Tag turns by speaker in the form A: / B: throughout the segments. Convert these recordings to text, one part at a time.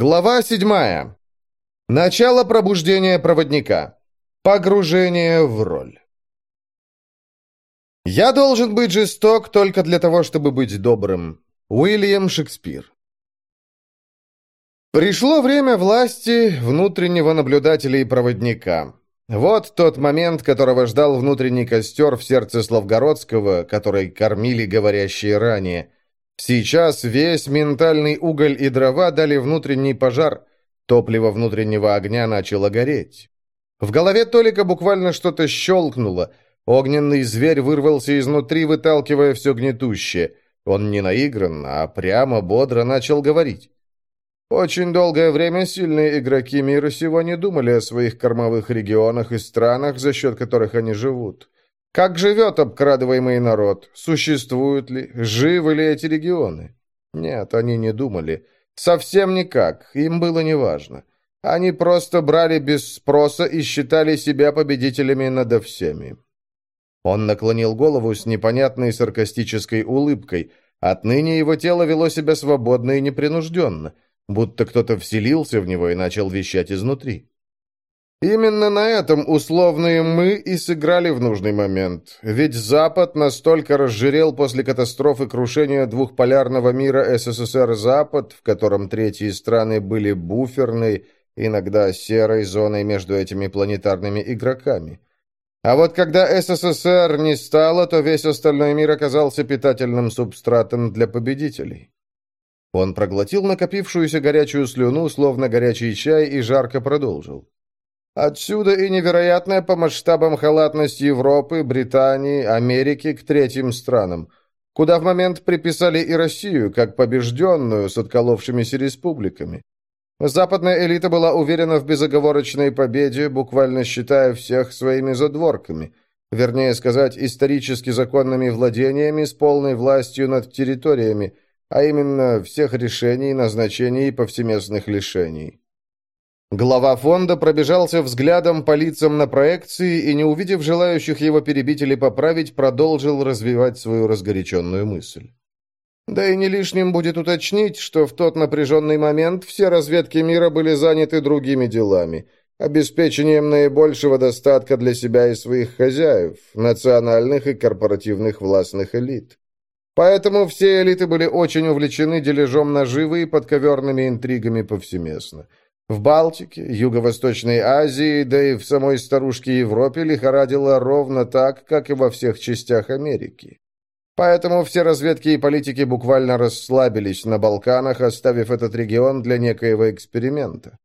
A: Глава седьмая. Начало пробуждения проводника. Погружение в роль. «Я должен быть жесток только для того, чтобы быть добрым». Уильям Шекспир. Пришло время власти внутреннего наблюдателя и проводника. Вот тот момент, которого ждал внутренний костер в сердце Славгородского, который кормили говорящие ранее. Сейчас весь ментальный уголь и дрова дали внутренний пожар. Топливо внутреннего огня начало гореть. В голове Толика буквально что-то щелкнуло. Огненный зверь вырвался изнутри, выталкивая все гнетущее. Он не наигранно, а прямо бодро начал говорить. Очень долгое время сильные игроки мира сего не думали о своих кормовых регионах и странах, за счет которых они живут. Как живет обкрадываемый народ? Существуют ли? Живы ли эти регионы? Нет, они не думали. Совсем никак. Им было неважно. Они просто брали без спроса и считали себя победителями над всеми. Он наклонил голову с непонятной саркастической улыбкой. Отныне его тело вело себя свободно и непринужденно – будто кто-то вселился в него и начал вещать изнутри. Именно на этом условные «мы» и сыграли в нужный момент. Ведь Запад настолько разжирел после катастрофы крушения двухполярного мира СССР-Запад, в котором третьи страны были буферной, иногда серой зоной между этими планетарными игроками. А вот когда СССР не стало, то весь остальной мир оказался питательным субстратом для победителей. Он проглотил накопившуюся горячую слюну, словно горячий чай, и жарко продолжил. Отсюда и невероятная по масштабам халатность Европы, Британии, Америки к третьим странам, куда в момент приписали и Россию, как побежденную с отколовшимися республиками. Западная элита была уверена в безоговорочной победе, буквально считая всех своими задворками, вернее сказать, исторически законными владениями с полной властью над территориями – а именно всех решений, назначений и повсеместных лишений. Глава фонда пробежался взглядом по лицам на проекции и, не увидев желающих его перебить или поправить, продолжил развивать свою разгоряченную мысль. Да и не лишним будет уточнить, что в тот напряженный момент все разведки мира были заняты другими делами, обеспечением наибольшего достатка для себя и своих хозяев, национальных и корпоративных властных элит. Поэтому все элиты были очень увлечены дележом наживы и подковерными интригами повсеместно. В Балтике, Юго-Восточной Азии, да и в самой старушке Европе лихорадило ровно так, как и во всех частях Америки. Поэтому все разведки и политики буквально расслабились на Балканах, оставив этот регион для некоего эксперимента.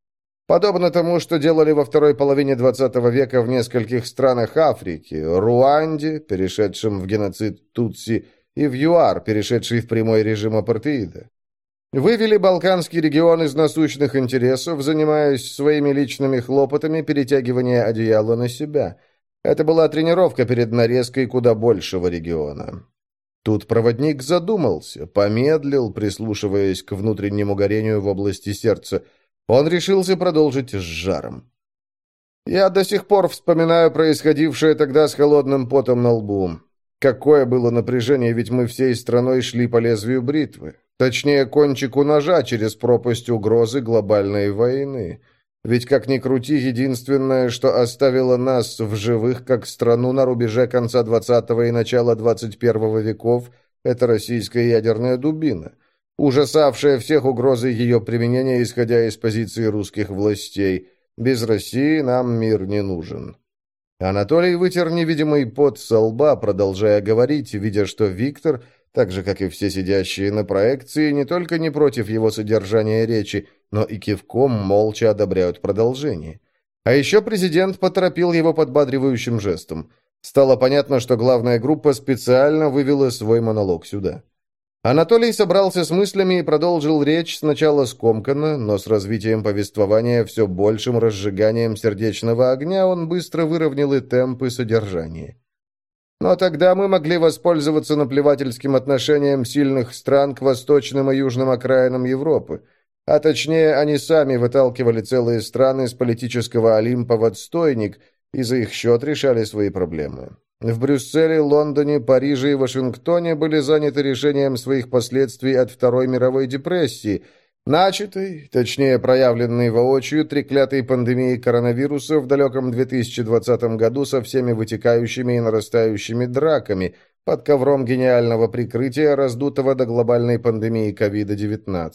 A: Подобно тому, что делали во второй половине XX века в нескольких странах Африки, Руанде, перешедшем в геноцид Тутси, и в ЮАР, перешедший в прямой режим апартеида. Вывели Балканский регион из насущных интересов, занимаясь своими личными хлопотами перетягивания одеяла на себя. Это была тренировка перед нарезкой куда большего региона. Тут проводник задумался, помедлил, прислушиваясь к внутреннему горению в области сердца. Он решился продолжить с жаром. «Я до сих пор вспоминаю происходившее тогда с холодным потом на лбу. Какое было напряжение, ведь мы всей страной шли по лезвию бритвы. Точнее, кончику ножа через пропасть угрозы глобальной войны. Ведь, как ни крути, единственное, что оставило нас в живых, как страну на рубеже конца 20 и начала 21 веков, это российская ядерная дубина, ужасавшая всех угрозой ее применения, исходя из позиции русских властей. Без России нам мир не нужен. Анатолий вытер невидимый пот со лба, продолжая говорить, видя, что Виктор, так же, как и все сидящие на проекции, не только не против его содержания речи, но и кивком молча одобряют продолжение. А еще президент поторопил его подбадривающим жестом. Стало понятно, что главная группа специально вывела свой монолог сюда. Анатолий собрался с мыслями и продолжил речь сначала скомканно, но с развитием повествования все большим разжиганием сердечного огня он быстро выровнял и темп, и содержание. Но тогда мы могли воспользоваться наплевательским отношением сильных стран к восточным и южным окраинам Европы. А точнее, они сами выталкивали целые страны с политического Олимпа в отстойник и за их счет решали свои проблемы. В Брюсселе, Лондоне, Париже и Вашингтоне были заняты решением своих последствий от Второй мировой депрессии, Начатой, точнее проявленной воочию, треклятой пандемией коронавируса в далеком 2020 году со всеми вытекающими и нарастающими драками под ковром гениального прикрытия, раздутого до глобальной пандемии COVID-19.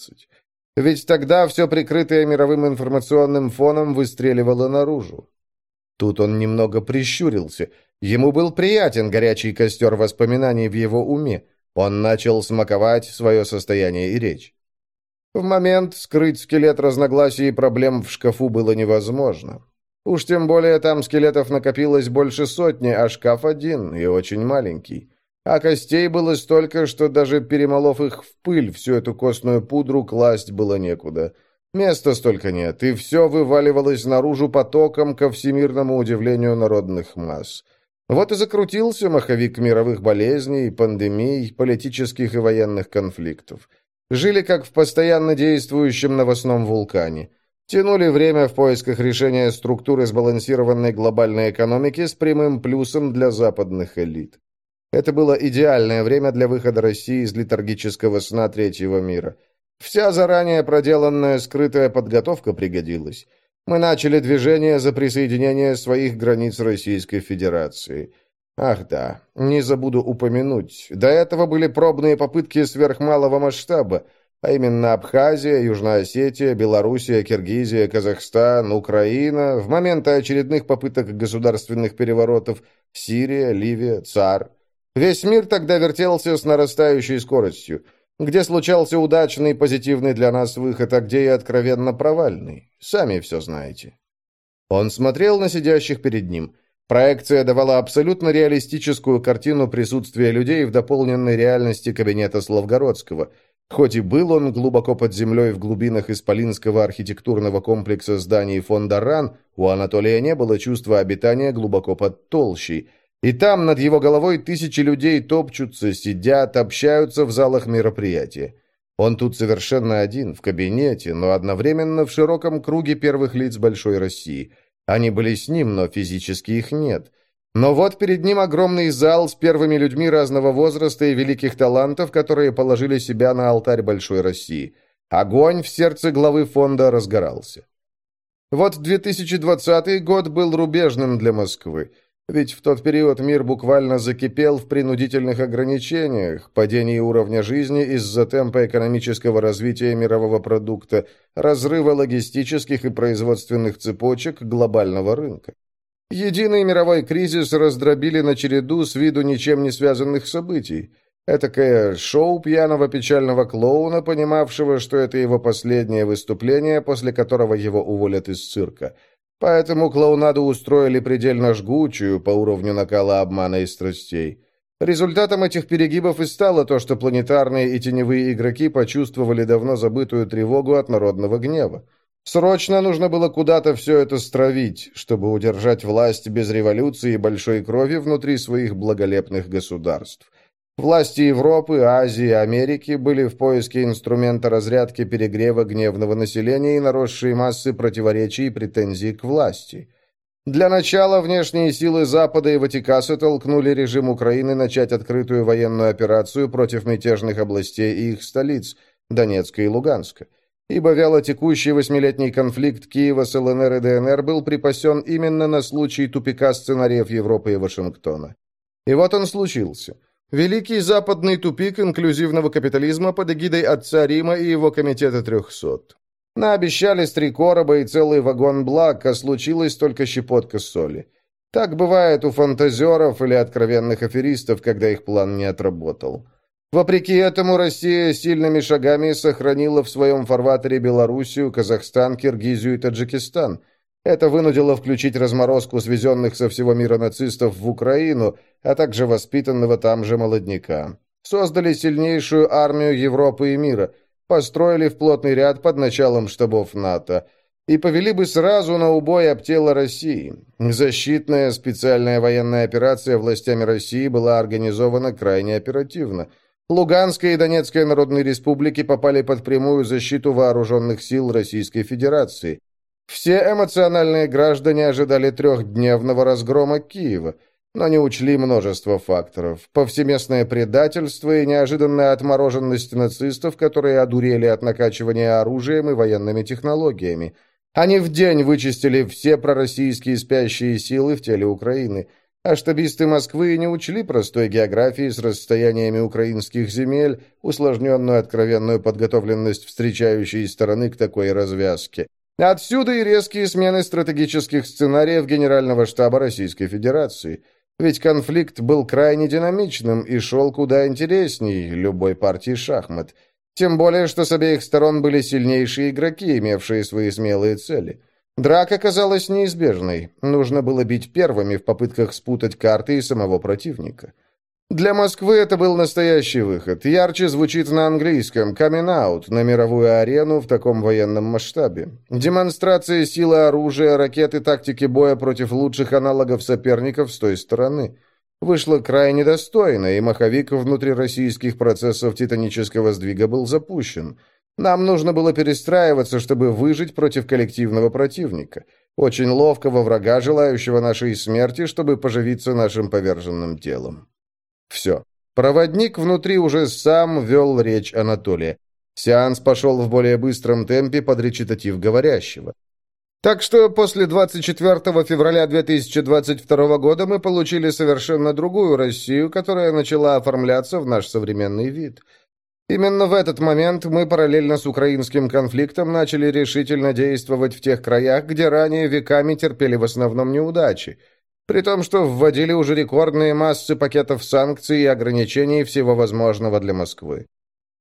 A: Ведь тогда все прикрытое мировым информационным фоном выстреливало наружу. Тут он немного прищурился. Ему был приятен горячий костер воспоминаний в его уме. Он начал смаковать свое состояние и речь. В момент скрыть скелет разногласий и проблем в шкафу было невозможно. Уж тем более там скелетов накопилось больше сотни, а шкаф один и очень маленький. А костей было столько, что даже перемолов их в пыль, всю эту костную пудру класть было некуда. Места столько нет, и все вываливалось наружу потоком ко всемирному удивлению народных масс. Вот и закрутился маховик мировых болезней, пандемий, политических и военных конфликтов. Жили как в постоянно действующем новостном вулкане. Тянули время в поисках решения структуры сбалансированной глобальной экономики с прямым плюсом для западных элит. Это было идеальное время для выхода России из летаргического сна третьего мира. Вся заранее проделанная скрытая подготовка пригодилась. Мы начали движение за присоединение своих границ Российской Федерации – Ах да, не забуду упомянуть. До этого были пробные попытки сверхмалого масштаба, а именно Абхазия, Южная Осетия, Белоруссия, Киргизия, Казахстан, Украина, в моменты очередных попыток государственных переворотов, Сирия, Ливия, ЦАР. Весь мир тогда вертелся с нарастающей скоростью, где случался удачный позитивный для нас выход, а где и откровенно провальный. Сами все знаете. Он смотрел на сидящих перед ним – Проекция давала абсолютно реалистическую картину присутствия людей в дополненной реальности кабинета Славгородского. Хоть и был он глубоко под землей в глубинах исполинского архитектурного комплекса зданий фонда РАН, у Анатолия не было чувства обитания глубоко под толщей. И там над его головой тысячи людей топчутся, сидят, общаются в залах мероприятия. Он тут совершенно один, в кабинете, но одновременно в широком круге первых лиц Большой России – они были с ним, но физически их нет. Но вот перед ним огромный зал с первыми людьми разного возраста и великих талантов, которые положили себя на алтарь Большой России. Огонь в сердце главы фонда разгорался. Вот 2020 год был рубежным для Москвы. Ведь в тот период мир буквально закипел в принудительных ограничениях, падении уровня жизни из-за темпа экономического развития мирового продукта, разрыва логистических и производственных цепочек глобального рынка. Единый мировой кризис раздробили на череду с виду ничем не связанных событий. Этакое шоу пьяного печального клоуна, понимавшего, что это его последнее выступление, после которого его уволят из цирка – Поэтому клоунаду устроили предельно жгучую по уровню накала обмана и страстей. Результатом этих перегибов и стало то, что планетарные и теневые игроки почувствовали давно забытую тревогу от народного гнева. Срочно нужно было куда-то все это стравить, чтобы удержать власть без революции и большой крови внутри своих благолепных государств. Власти Европы, Азии, Америки были в поиске инструмента разрядки перегрева гневного населения и наросшей массы противоречий и претензий к власти. Для начала внешние силы Запада и Ватикаса толкнули режим Украины начать открытую военную операцию против мятежных областей и их столиц – Донецка и Луганска. Ибо вялотекущий восьмилетний конфликт Киева с ЛНР и ДНР был припасен именно на случай тупика сценариев Европы и Вашингтона. И вот он случился – Великий западный тупик инклюзивного капитализма под эгидой отца Рима и его комитета трехсот. Наобещали три короба и целый вагон благ, а случилась только щепотка соли. Так бывает у фантазеров или откровенных аферистов, когда их план не отработал. Вопреки этому Россия сильными шагами сохранила в своем фарватере Белоруссию, Казахстан, Киргизию и Таджикистан – это вынудило включить разморозку свезенных со всего мира нацистов в Украину, а также воспитанного там же молодняка. Создали сильнейшую армию Европы и мира, построили в плотный ряд под началом штабов НАТО и повели бы сразу на убой об России. Защитная специальная военная операция властями России была организована крайне оперативно. Луганская и Донецкая народные республики попали под прямую защиту вооруженных сил Российской Федерации. Все эмоциональные граждане ожидали трехдневного разгрома Киева. но не учли множество факторов. Повсеместное предательство и неожиданная отмороженность нацистов, которые одурели от накачивания оружием и военными технологиями. Они в день вычистили все пророссийские спящие силы в теле Украины. А штабисты Москвы не учли простой географии с расстояниями украинских земель, усложненную откровенную подготовленность встречающей стороны к такой развязке. Отсюда и резкие смены стратегических сценариев Генерального штаба Российской Федерации – ведь конфликт был крайне динамичным и шел куда интересней любой партии шахмат. Тем более, что с обеих сторон были сильнейшие игроки, имевшие свои смелые цели. Драка казалась неизбежной. Нужно было бить первыми в попытках спутать карты и самого противника. Для Москвы это был настоящий выход. Ярче звучит на английском «coming out» на мировую арену в таком военном масштабе. Демонстрация силы оружия, ракет и тактики боя против лучших аналогов соперников с той стороны. Вышло крайне достойно, и маховик внутри российских процессов титанического сдвига был запущен. Нам нужно было перестраиваться, чтобы выжить против коллективного противника. Очень ловкого врага, желающего нашей смерти, чтобы поживиться нашим поверженным телом. Все. Проводник внутри уже сам вел речь Анатолия. Сеанс пошел в более быстром темпе под речитатив говорящего. Так что после 24 февраля 2022 года мы получили совершенно другую Россию, которая начала оформляться в наш современный вид. Именно в этот момент мы параллельно с украинским конфликтом начали решительно действовать в тех краях, где ранее веками терпели в основном неудачи – при том, что вводили уже рекордные массы пакетов санкций и ограничений всего возможного для Москвы.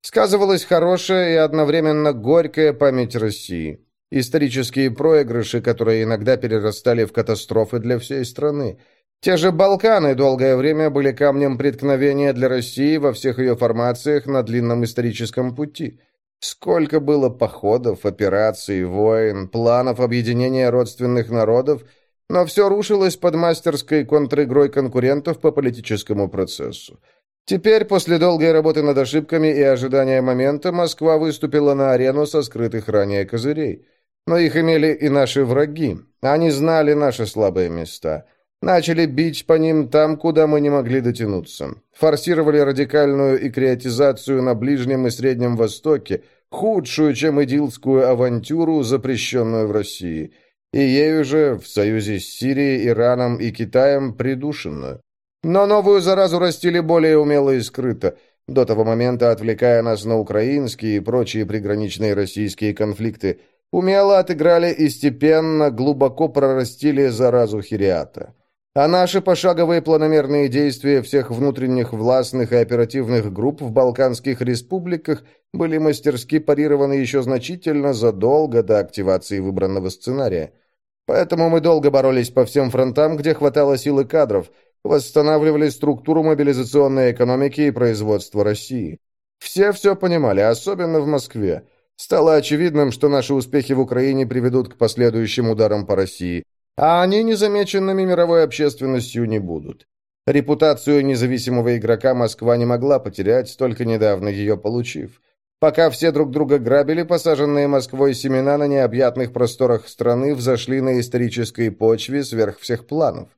A: Сказывалась хорошая и одновременно горькая память России. Исторические проигрыши, которые иногда перерастали в катастрофы для всей страны. Те же Балканы долгое время были камнем преткновения для России во всех ее формациях на длинном историческом пути. Сколько было походов, операций, войн, планов объединения родственных народов – но все рушилось под мастерской контр-игрой конкурентов по политическому процессу. Теперь, после долгой работы над ошибками и ожидания момента, Москва выступила на арену со скрытых ранее козырей. Но их имели и наши враги. Они знали наши слабые места. Начали бить по ним там, куда мы не могли дотянуться. Форсировали радикальную и креатизацию на Ближнем и Среднем Востоке, худшую, чем идилскую авантюру, запрещенную в России – и ею же в союзе с Сирией, Ираном и Китаем придушенную. Но новую заразу растили более умело и скрыто, до того момента отвлекая нас на украинские и прочие приграничные российские конфликты, умело отыграли и степенно, глубоко прорастили заразу Хириата. А наши пошаговые планомерные действия всех внутренних властных и оперативных групп в Балканских республиках были мастерски парированы еще значительно задолго до активации выбранного сценария. Поэтому мы долго боролись по всем фронтам, где хватало сил и кадров, восстанавливали структуру мобилизационной экономики и производства России. Все все понимали, особенно в Москве. Стало очевидным, что наши успехи в Украине приведут к последующим ударам по России – а они незамеченными мировой общественностью не будут. Репутацию независимого игрока Москва не могла потерять, только недавно ее получив. Пока все друг друга грабили, посаженные Москвой семена на необъятных просторах страны взошли на исторической почве сверх всех планов.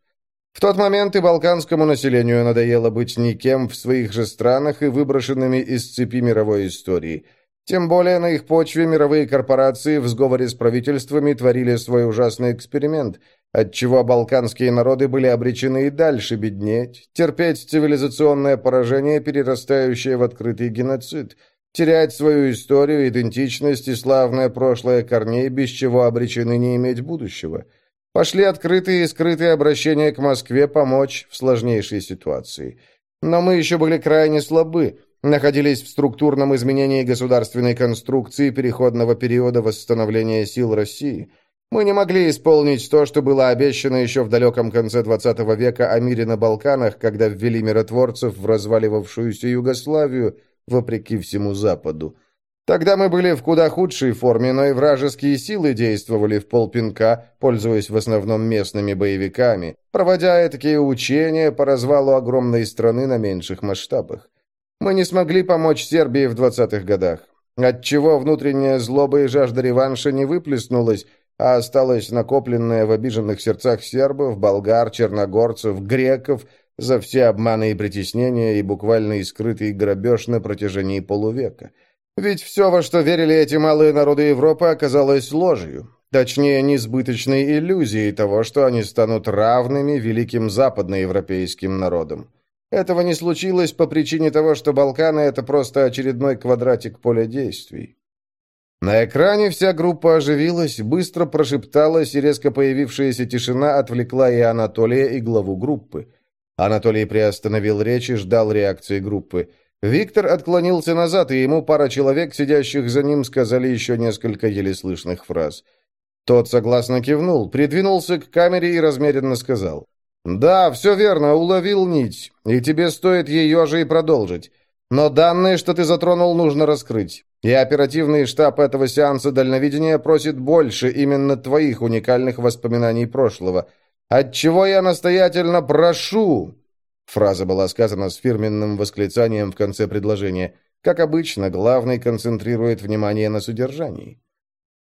A: В тот момент и балканскому населению надоело быть никем в своих же странах и выброшенными из цепи мировой истории – тем более на их почве мировые корпорации в сговоре с правительствами творили свой ужасный эксперимент, отчего балканские народы были обречены и дальше беднеть, терпеть цивилизационное поражение, перерастающее в открытый геноцид, терять свою историю, идентичность и славное прошлое корней, без чего обречены не иметь будущего. Пошли открытые и скрытые обращения к Москве помочь в сложнейшей ситуации. Но мы еще были крайне слабы, находились в структурном изменении государственной конструкции переходного периода восстановления сил России. Мы не могли исполнить то, что было обещано еще в далеком конце XX века о мире на Балканах, когда ввели миротворцев в разваливавшуюся Югославию, вопреки всему Западу. Тогда мы были в куда худшей форме, но и вражеские силы действовали в полпинка, пользуясь в основном местными боевиками, проводя такие учения по развалу огромной страны на меньших масштабах. Мы не смогли помочь Сербии в 20-х годах, отчего внутренняя злоба и жажда реванша не выплеснулась, а осталось накопленное в обиженных сердцах сербов, болгар, черногорцев, греков за все обманы и притеснения и буквально скрытый грабеж на протяжении полувека. Ведь все, во что верили эти малые народы Европы, оказалось ложью. Точнее, несбыточной иллюзией того, что они станут равными великим западноевропейским народам. Этого не случилось по причине того, что Балканы — это просто очередной квадратик поля действий. На экране вся группа оживилась, быстро прошепталась, и резко появившаяся тишина отвлекла и Анатолия, и главу группы. Анатолий приостановил речь и ждал реакции группы. Виктор отклонился назад, и ему пара человек, сидящих за ним, сказали еще несколько еле слышных фраз — тот согласно кивнул, придвинулся к камере и размеренно сказал. «Да, все верно, уловил нить, и тебе стоит ее же и продолжить. Но данные, что ты затронул, нужно раскрыть. И оперативный штаб этого сеанса дальновидения просит больше именно твоих уникальных воспоминаний прошлого. Отчего я настоятельно прошу...» Фраза была сказана с фирменным восклицанием в конце предложения. Как обычно, главный концентрирует внимание на содержании.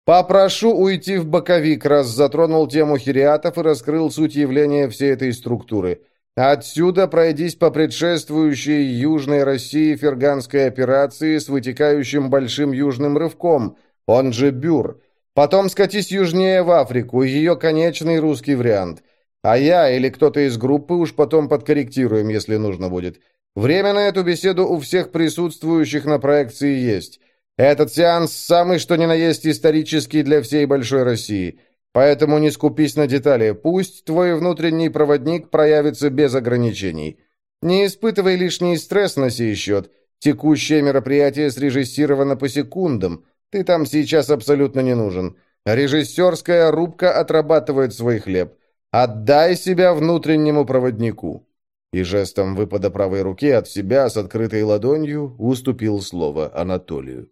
A: «Попрошу уйти в боковик», раз затронул тему хириатов и раскрыл суть явления всей этой структуры. Отсюда пройдись по предшествующей Южной России ферганской операции с вытекающим большим южным рывком, он же Бюр. Потом скатись южнее в Африку, ее конечный русский вариант. А я или кто-то из группы уж потом подкорректируем, если нужно будет. Время на эту беседу у всех присутствующих на проекции есть. Этот сеанс самый что ни на есть исторический для всей большой России. Поэтому не скупись на детали. Пусть твой внутренний проводник проявится без ограничений. Не испытывай лишний стресс на сей счет. Текущее мероприятие срежиссировано по секундам. Ты там сейчас абсолютно не нужен. Режиссерская рубка отрабатывает свой хлеб. Отдай себя внутреннему проводнику. И жестом выпада правой руки от себя с открытой ладонью уступил слово Анатолию.